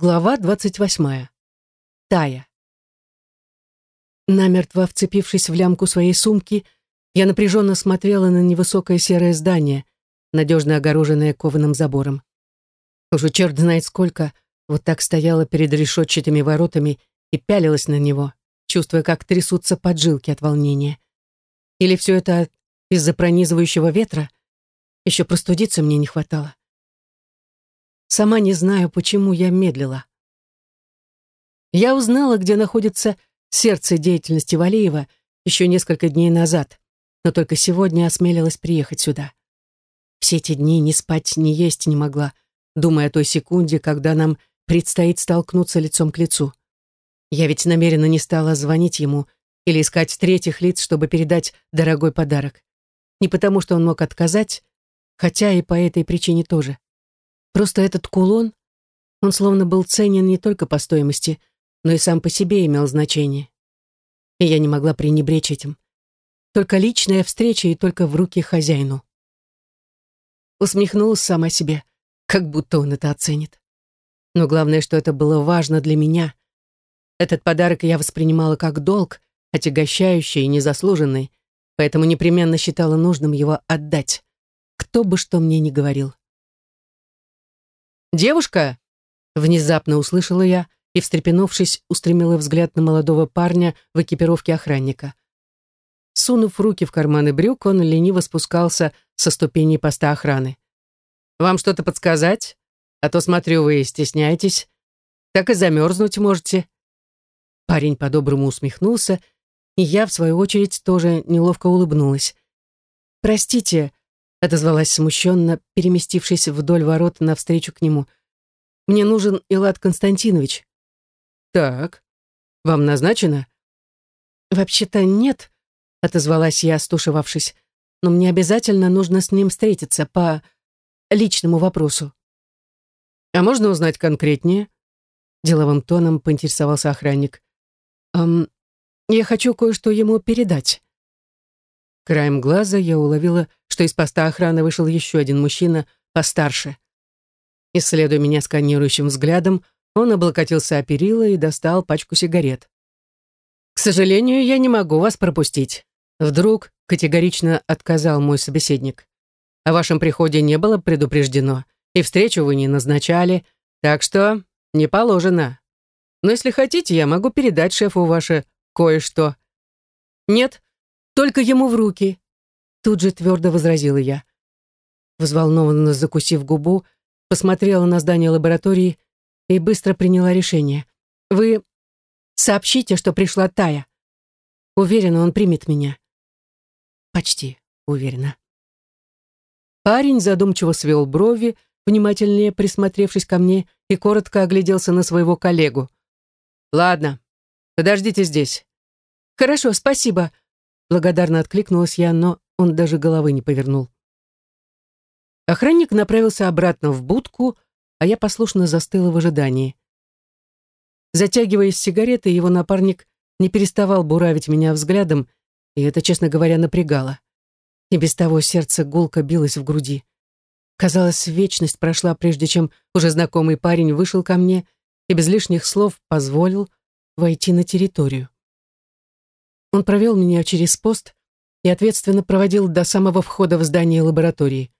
Глава двадцать восьмая. Тая. Намертво вцепившись в лямку своей сумки, я напряженно смотрела на невысокое серое здание, надежно огороженное кованым забором. Уже черт знает сколько, вот так стояла перед решетчатыми воротами и пялилась на него, чувствуя, как трясутся поджилки от волнения. Или все это из-за пронизывающего ветра? Еще простудиться мне не хватало. Сама не знаю, почему я медлила. Я узнала, где находится сердце деятельности Валеева еще несколько дней назад, но только сегодня осмелилась приехать сюда. Все эти дни ни спать, ни есть не могла, думая о той секунде, когда нам предстоит столкнуться лицом к лицу. Я ведь намеренно не стала звонить ему или искать третьих лиц, чтобы передать дорогой подарок. Не потому, что он мог отказать, хотя и по этой причине тоже. Просто этот кулон, он словно был ценен не только по стоимости, но и сам по себе имел значение. И я не могла пренебречь этим. Только личная встреча и только в руки хозяину. Усмехнулась сама себе, как будто он это оценит. Но главное, что это было важно для меня. Этот подарок я воспринимала как долг, отягощающий и незаслуженный, поэтому непременно считала нужным его отдать, кто бы что мне ни говорил. «Девушка!» — внезапно услышала я и, встрепенувшись, устремила взгляд на молодого парня в экипировке охранника. Сунув руки в карманы брюк, он лениво спускался со ступеней поста охраны. «Вам что-то подсказать? А то, смотрю, вы стесняетесь. Так и замерзнуть можете». Парень по-доброму усмехнулся, и я, в свою очередь, тоже неловко улыбнулась. «Простите», отозвалась смущенно, переместившись вдоль ворот навстречу к нему. «Мне нужен Илад Константинович». «Так, вам назначено?» «Вообще-то нет», — отозвалась я, стушевавшись. «но мне обязательно нужно с ним встретиться по личному вопросу». «А можно узнать конкретнее?» Деловым тоном поинтересовался охранник. «Эм, я хочу кое-что ему передать». Краем глаза я уловила, что из поста охраны вышел еще один мужчина постарше. Исследуя меня сканирующим взглядом, он облокотился о перила и достал пачку сигарет. «К сожалению, я не могу вас пропустить», — вдруг категорично отказал мой собеседник. «О вашем приходе не было предупреждено, и встречу вы не назначали, так что не положено. Но если хотите, я могу передать шефу ваше кое-что». «Нет, только ему в руки!» Тут же твердо возразила я. Взволнованно закусив губу, посмотрела на здание лаборатории и быстро приняла решение. «Вы сообщите, что пришла Тая. Уверена, он примет меня». «Почти уверена». Парень задумчиво свел брови, внимательнее присмотревшись ко мне, и коротко огляделся на своего коллегу. «Ладно, подождите здесь». «Хорошо, спасибо», Благодарно откликнулась я, но он даже головы не повернул. Охранник направился обратно в будку, а я послушно застыла в ожидании. Затягиваясь сигаретой, его напарник не переставал буравить меня взглядом, и это, честно говоря, напрягало. И без того сердце гулко билось в груди. Казалось, вечность прошла, прежде чем уже знакомый парень вышел ко мне и без лишних слов позволил войти на территорию. Он провел меня через пост и ответственно проводил до самого входа в здание лаборатории.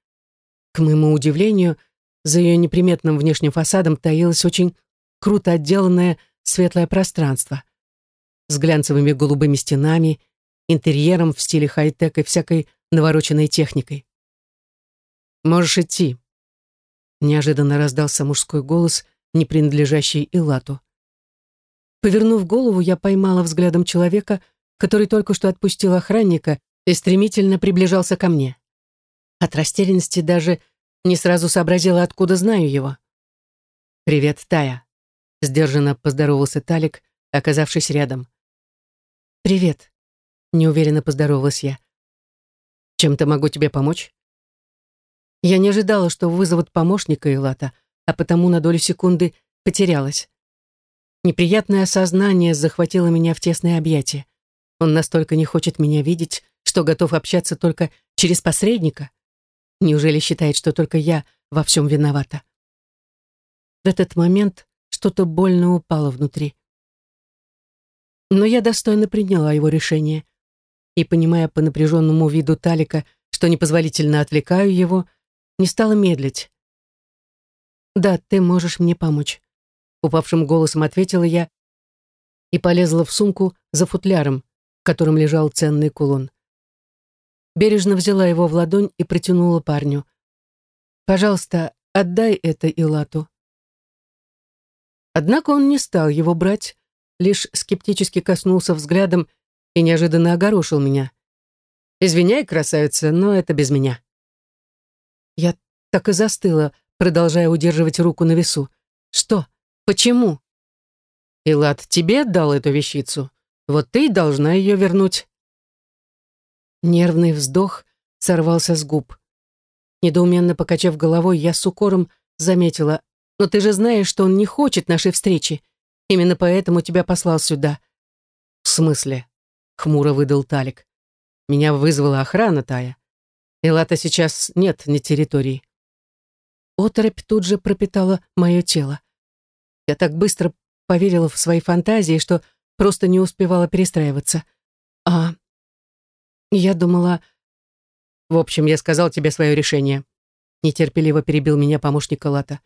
К моему удивлению, за ее неприметным внешним фасадом таилось очень круто отделанное светлое пространство с глянцевыми голубыми стенами, интерьером в стиле хай-тек и всякой навороченной техникой. «Можешь идти», — неожиданно раздался мужской голос, не принадлежащий Илату. Повернув голову, я поймала взглядом человека, который только что отпустил охранника и стремительно приближался ко мне. От растерянности даже не сразу сообразила, откуда знаю его. «Привет, Тая», — сдержанно поздоровался Талик, оказавшись рядом. «Привет», — неуверенно поздоровалась я. «Чем-то могу тебе помочь?» Я не ожидала, что вызовут помощника Илата, а потому на долю секунды потерялась. Неприятное осознание захватило меня в тесное объятие. Он настолько не хочет меня видеть, что готов общаться только через посредника? Неужели считает, что только я во всем виновата? В этот момент что-то больно упало внутри. Но я достойно приняла его решение и, понимая по напряженному виду Талика, что непозволительно отвлекаю его, не стала медлить. «Да, ты можешь мне помочь», — упавшим голосом ответила я и полезла в сумку за футляром, в котором лежал ценный кулон. Бережно взяла его в ладонь и протянула парню. «Пожалуйста, отдай это Илату». Однако он не стал его брать, лишь скептически коснулся взглядом и неожиданно огорошил меня. «Извиняй, красавица, но это без меня». Я так и застыла, продолжая удерживать руку на весу. «Что? Почему?» «Илат тебе отдал эту вещицу. Вот ты и должна ее вернуть». Нервный вздох сорвался с губ. Недоуменно покачав головой, я с укором заметила, «Но ты же знаешь, что он не хочет нашей встречи. Именно поэтому тебя послал сюда». «В смысле?» — хмуро выдал Талик. «Меня вызвала охрана, Тая. Элата сейчас нет на территории». Оторопь тут же пропитала мое тело. Я так быстро поверила в свои фантазии, что просто не успевала перестраиваться. Я думала... В общем, я сказал тебе свое решение. Нетерпеливо перебил меня помощник Лата.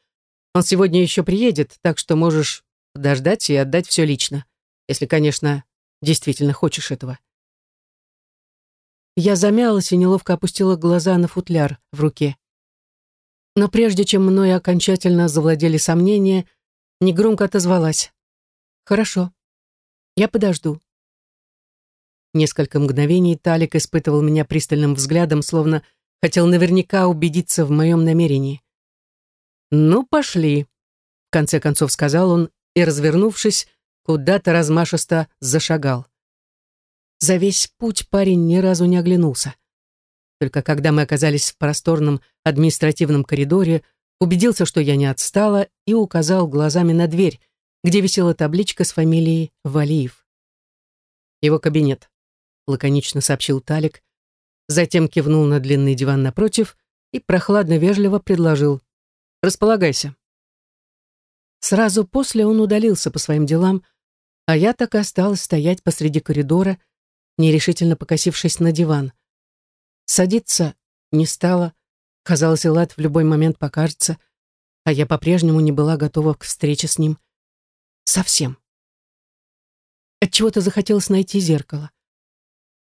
Он сегодня еще приедет, так что можешь подождать и отдать все лично. Если, конечно, действительно хочешь этого. Я замялась и неловко опустила глаза на футляр в руке. Но прежде чем мной окончательно завладели сомнения, негромко отозвалась. «Хорошо, я подожду». Несколько мгновений Талик испытывал меня пристальным взглядом, словно хотел наверняка убедиться в моем намерении. «Ну, пошли», — в конце концов сказал он и, развернувшись, куда-то размашисто зашагал. За весь путь парень ни разу не оглянулся. Только когда мы оказались в просторном административном коридоре, убедился, что я не отстала, и указал глазами на дверь, где висела табличка с фамилией Валиев. Его кабинет, лаконично сообщил Талик, затем кивнул на длинный диван напротив и прохладно-вежливо предложил «Располагайся». Сразу после он удалился по своим делам, а я так и осталась стоять посреди коридора, нерешительно покосившись на диван. Садиться не стала, казалось, Элат в любой момент покажется, а я по-прежнему не была готова к встрече с ним. Совсем. Отчего-то захотелось найти зеркало.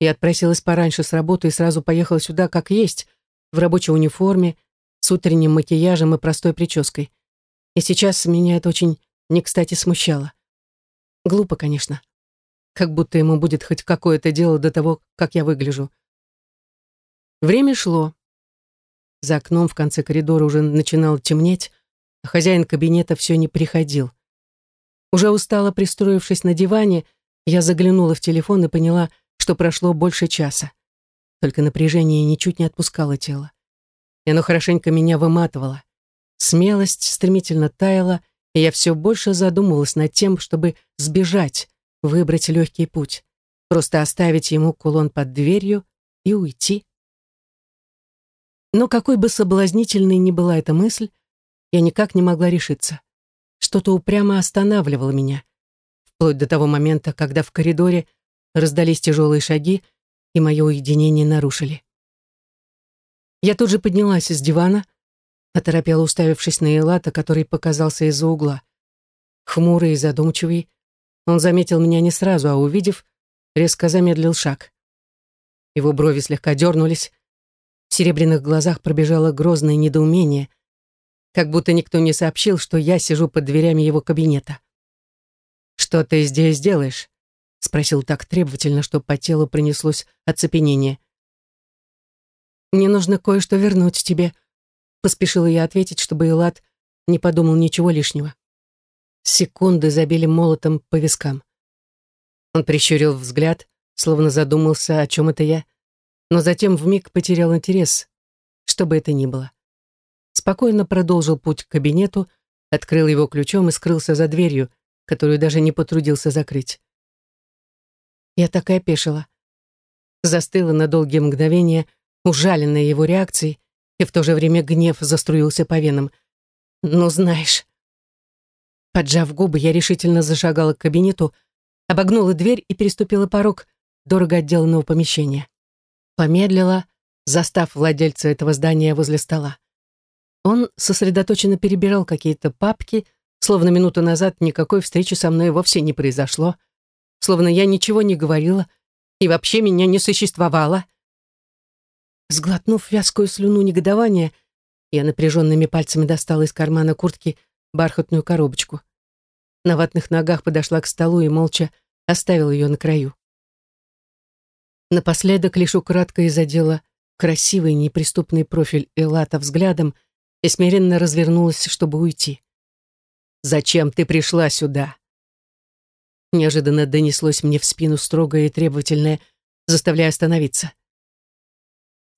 Я отпросилась пораньше с работы и сразу поехала сюда как есть, в рабочей униформе, с утренним макияжем и простой прической. И сейчас меня это очень не кстати смущало. Глупо, конечно. Как будто ему будет хоть какое-то дело до того, как я выгляжу. Время шло. За окном в конце коридора уже начинало темнеть, а хозяин кабинета все не приходил. Уже устало пристроившись на диване, я заглянула в телефон и поняла, что прошло больше часа. Только напряжение ничуть не отпускало тело. И оно хорошенько меня выматывало. Смелость стремительно таяла, и я все больше задумывалась над тем, чтобы сбежать, выбрать легкий путь, просто оставить ему кулон под дверью и уйти. Но какой бы соблазнительной ни была эта мысль, я никак не могла решиться. Что-то упрямо останавливало меня, вплоть до того момента, когда в коридоре раздались тяжелые шаги, и мое уединение нарушили. Я тут же поднялась из дивана, оторопела, уставившись на Элата, который показался из-за угла. Хмурый и задумчивый, он заметил меня не сразу, а увидев, резко замедлил шаг. Его брови слегка дернулись, в серебряных глазах пробежало грозное недоумение, как будто никто не сообщил, что я сижу под дверями его кабинета. «Что ты здесь делаешь?» — спросил так требовательно, что по телу принеслось оцепенение. «Мне нужно кое-что вернуть тебе», — поспешила я ответить, чтобы Элат не подумал ничего лишнего. Секунды забили молотом по вискам. Он прищурил взгляд, словно задумался, о чем это я, но затем вмиг потерял интерес, что бы это ни было. Спокойно продолжил путь к кабинету, открыл его ключом и скрылся за дверью, которую даже не потрудился закрыть. Я так и опешила. Застыла на долгие мгновения, ужаленная его реакцией, и в то же время гнев заструился по венам. «Ну, знаешь...» Поджав губы, я решительно зашагала к кабинету, обогнула дверь и переступила порог дорого отделанного помещения. Помедлила, застав владельца этого здания возле стола. Он сосредоточенно перебирал какие-то папки, словно минуту назад никакой встречи со мной вовсе не произошло, словно я ничего не говорила и вообще меня не существовало. Сглотнув вязкую слюну негодования, я напряженными пальцами достала из кармана куртки бархатную коробочку. На ватных ногах подошла к столу и молча оставила ее на краю. Напоследок лишь украдкой задела красивый неприступный профиль Элата взглядом и смиренно развернулась, чтобы уйти. «Зачем ты пришла сюда?» Неожиданно донеслось мне в спину строгое и требовательное, заставляя остановиться.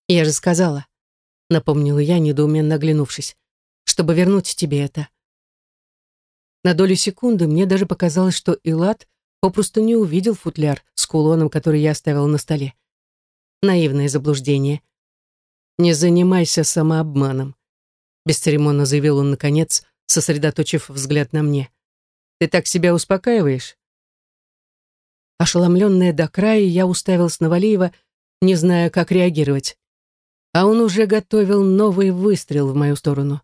«Я же сказала», — напомнила я, недоуменно оглянувшись, «чтобы вернуть тебе это». На долю секунды мне даже показалось, что Илат попросту не увидел футляр с кулоном, который я оставила на столе. Наивное заблуждение. «Не занимайся самообманом», — бесцеремонно заявил он, наконец, сосредоточив взгляд на мне. «Ты так себя успокаиваешь?» Ошеломленная до края, я уставилась на Валеева, не зная, как реагировать. А он уже готовил новый выстрел в мою сторону.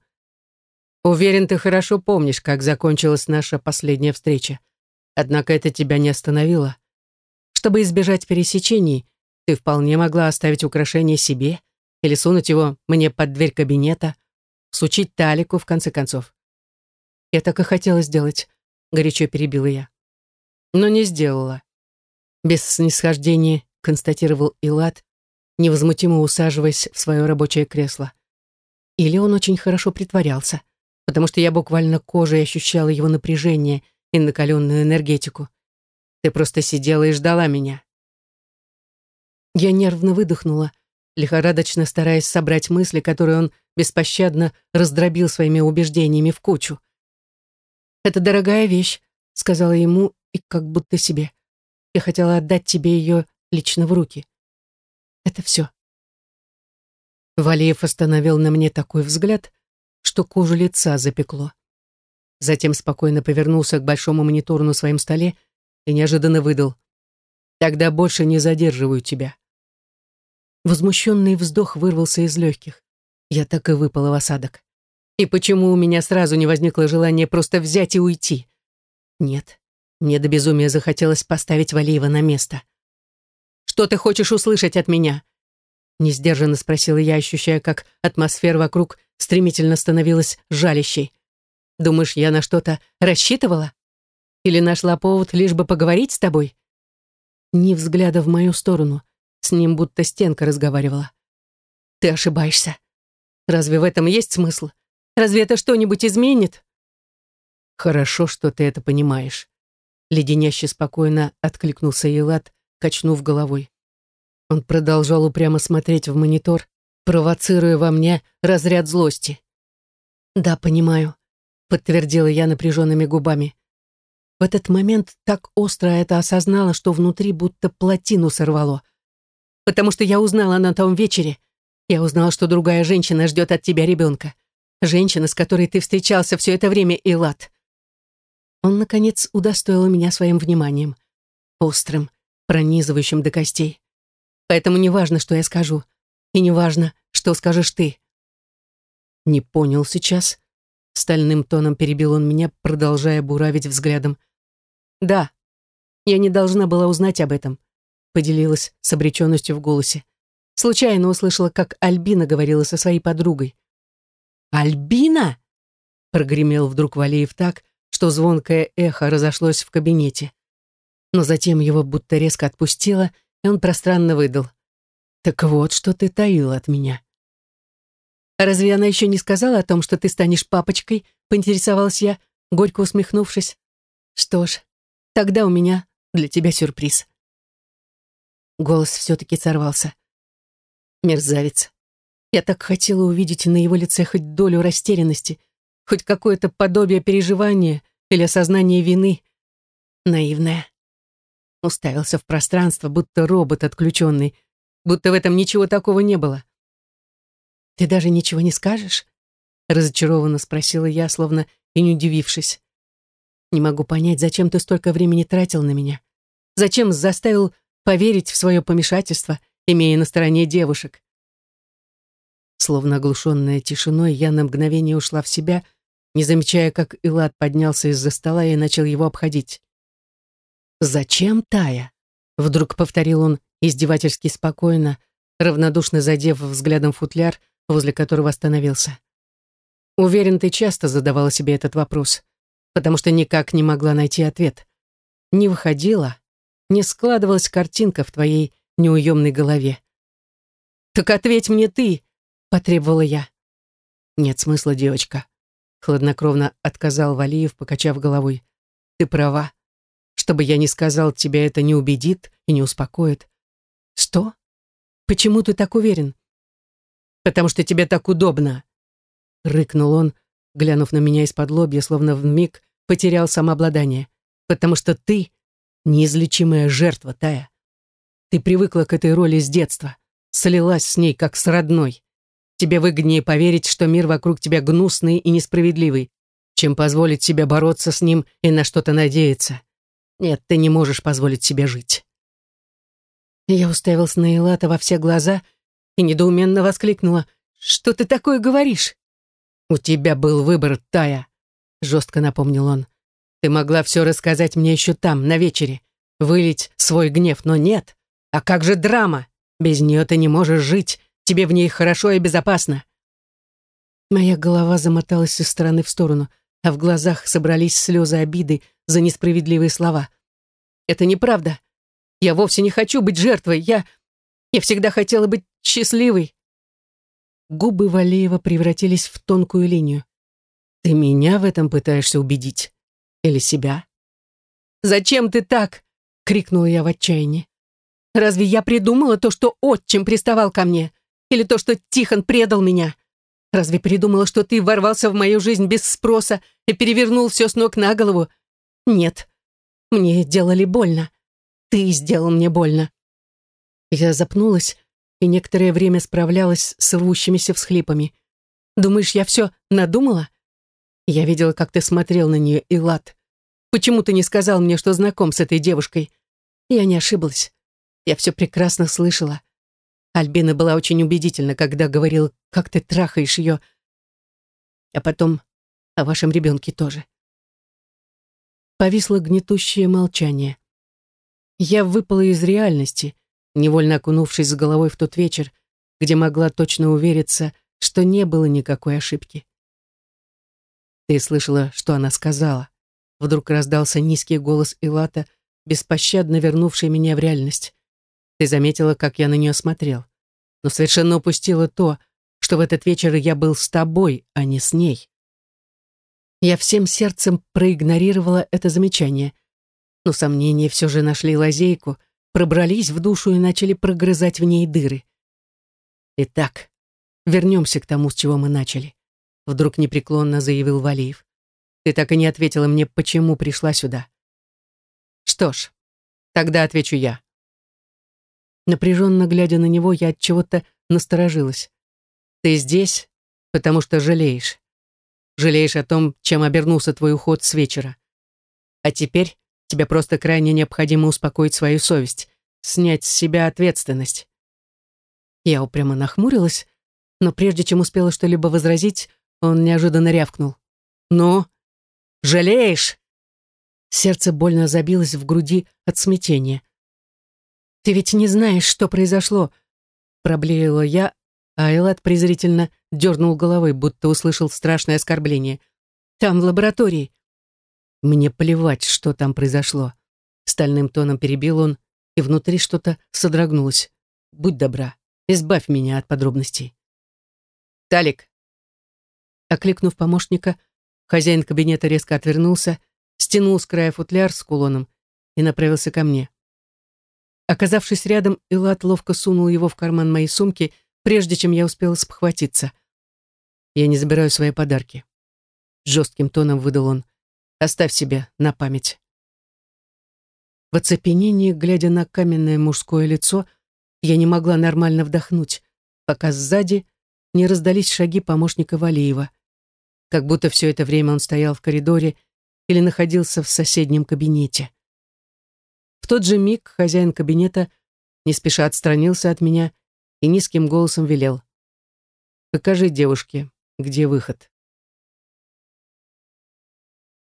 «Уверен, ты хорошо помнишь, как закончилась наша последняя встреча. Однако это тебя не остановило. Чтобы избежать пересечений, ты вполне могла оставить украшение себе или сунуть его мне под дверь кабинета, сучить талику, в конце концов. Я так и хотела сделать, горячо перебила я. Но не сделала. Без снисхождения констатировал Илат, невозмутимо усаживаясь в свое рабочее кресло. Или он очень хорошо притворялся, потому что я буквально кожей ощущала его напряжение — и накаленную энергетику. Ты просто сидела и ждала меня. Я нервно выдохнула, лихорадочно стараясь собрать мысли, которые он беспощадно раздробил своими убеждениями в кучу. «Это дорогая вещь», — сказала ему и как будто себе. «Я хотела отдать тебе ее лично в руки. Это все». Валиев остановил на мне такой взгляд, что кожу лица запекло. Затем спокойно повернулся к большому монитору на своем столе и неожиданно выдал. «Тогда больше не задерживаю тебя». Возмущенный вздох вырвался из легких. Я так и выпала в осадок. И почему у меня сразу не возникло желания просто взять и уйти? Нет, мне до безумия захотелось поставить Валиева на место. «Что ты хочешь услышать от меня?» Несдержанно спросила я, ощущая, как атмосфера вокруг стремительно становилась жалящей. Думаешь, я на что-то рассчитывала? Или нашла повод лишь бы поговорить с тобой? Ни взгляда в мою сторону. С ним будто стенка разговаривала. Ты ошибаешься. Разве в этом есть смысл? Разве это что-нибудь изменит? Хорошо, что ты это понимаешь. Леденяще спокойно откликнулся Елат, качнув головой. Он продолжал упрямо смотреть в монитор, провоцируя во мне разряд злости. Да, понимаю подтвердила я напряженными губами. В этот момент так остро это осознала, что внутри будто плотину сорвало. Потому что я узнала на том вечере, я узнала, что другая женщина ждет от тебя ребенка. Женщина, с которой ты встречался все это время, Илат. Он, наконец, удостоил меня своим вниманием. Острым, пронизывающим до костей. Поэтому не важно, что я скажу. И не важно, что скажешь ты. Не понял сейчас. Стальным тоном перебил он меня, продолжая буравить взглядом. «Да, я не должна была узнать об этом», поделилась с обреченностью в голосе. Случайно услышала, как Альбина говорила со своей подругой. «Альбина?» прогремел вдруг Валеев так, что звонкое эхо разошлось в кабинете. Но затем его будто резко отпустило, и он пространно выдал. «Так вот, что ты таил от меня». «Разве она еще не сказала о том, что ты станешь папочкой?» — поинтересовалась я, горько усмехнувшись. «Что ж, тогда у меня для тебя сюрприз». Голос все-таки сорвался. Мерзавец. Я так хотела увидеть на его лице хоть долю растерянности, хоть какое-то подобие переживания или осознания вины. Наивная. Уставился в пространство, будто робот отключенный, будто в этом ничего такого не было. «Ты даже ничего не скажешь?» Разочарованно спросила я, словно и не удивившись. Не могу понять, зачем ты столько времени тратил на меня. Зачем заставил поверить в свое помешательство, имея на стороне девушек? Словно оглушенная тишиной, я на мгновение ушла в себя, не замечая, как Илад поднялся из-за стола и начал его обходить. «Зачем Тая?» — вдруг повторил он издевательски спокойно, равнодушно задев взглядом футляр, возле которого остановился. Уверен, ты часто задавала себе этот вопрос, потому что никак не могла найти ответ. Не выходила, не складывалась картинка в твоей неуемной голове. «Так ответь мне ты!» — потребовала я. «Нет смысла, девочка», — хладнокровно отказал Валиев, покачав головой. «Ты права. Что бы я ни сказал, тебя это не убедит и не успокоит». «Что? Почему ты так уверен?» «Потому что тебе так удобно», — рыкнул он, глянув на меня из-под лобья, словно в миг потерял самообладание. «Потому что ты — неизлечимая жертва, Тая. Ты привыкла к этой роли с детства, слилась с ней, как с родной. Тебе выгоднее поверить, что мир вокруг тебя гнусный и несправедливый, чем позволить себе бороться с ним и на что-то надеяться. Нет, ты не можешь позволить себе жить. Я уставился на Элата во все глаза и недоуменно воскликнула. «Что ты такое говоришь?» «У тебя был выбор, Тая», — жестко напомнил он. «Ты могла все рассказать мне еще там, на вечере, вылить свой гнев, но нет. А как же драма? Без нее ты не можешь жить, Тебе в ней хорошо и безопасно». Моя голова замоталась из стороны в сторону, а в глазах собрались слезы обиды за несправедливые слова. «Это неправда. Я вовсе не хочу быть жертвой. Я... Я всегда хотела быть счастливой». Губы Валеева превратились в тонкую линию. «Ты меня в этом пытаешься убедить? Или себя?» «Зачем ты так?» — крикнула я в отчаянии. «Разве я придумала то, что отчим приставал ко мне? Или то, что Тихон предал меня? Разве придумала, что ты ворвался в мою жизнь без спроса и перевернул все с ног на голову? Нет. Мне делали больно. Ты сделал мне больно. Я запнулась и некоторое время справлялась с рвущимися всхлипами. Думаешь, я все надумала? Я видела, как ты смотрел на нее, Илат. Почему ты не сказал мне, что знаком с этой девушкой? Я не ошиблась. Я все прекрасно слышала. Альбина была очень убедительна, когда говорила, как ты трахаешь ее. А потом о вашем ребенке тоже. Повисло гнетущее молчание. Я выпала из реальности, невольно окунувшись с головой в тот вечер, где могла точно увериться, что не было никакой ошибки. Ты слышала, что она сказала. Вдруг раздался низкий голос Илата, беспощадно вернувший меня в реальность. Ты заметила, как я на нее смотрел, но совершенно упустила то, что в этот вечер я был с тобой, а не с ней. Я всем сердцем проигнорировала это замечание, но сомнения все же нашли лазейку, пробрались в душу и начали прогрызать в ней дыры. Итак, вернемся к тому, с чего мы начали. Вдруг непреклонно заявил Валиев. Ты так и не ответила мне, почему пришла сюда. Что ж, тогда отвечу я. Напряженно глядя на него, я от чего-то насторожилась. Ты здесь, потому что жалеешь. Жалеешь о том, чем обернулся твой уход с вечера. А теперь тебе просто крайне необходимо успокоить свою совесть, снять с себя ответственность. Я упрямо нахмурилась, но прежде чем успела что-либо возразить, он неожиданно рявкнул. «Ну, жалеешь?» Сердце больно забилось в груди от смятения. «Ты ведь не знаешь, что произошло», — проблеяла я, а Элат презрительно дернул головой, будто услышал страшное оскорбление. «Там, в лаборатории». «Мне плевать, что там произошло», — стальным тоном перебил он, и внутри что-то содрогнулось. «Будь добра, избавь меня от подробностей». «Талик!» Окликнув помощника, хозяин кабинета резко отвернулся, стянул с края футляр с кулоном и направился ко мне. Оказавшись рядом, Илат ловко сунул его в карман моей сумки, прежде чем я успела спохватиться. «Я не забираю свои подарки», — жестким тоном выдал он. «Оставь себе на память». В оцепенении, глядя на каменное мужское лицо, я не могла нормально вдохнуть, пока сзади не раздались шаги помощника Валиева. Как будто все это время он стоял в коридоре или находился в соседнем кабинете. Тот же миг хозяин кабинета не спеша отстранился от меня и низким голосом велел. «Покажи девушке, где выход».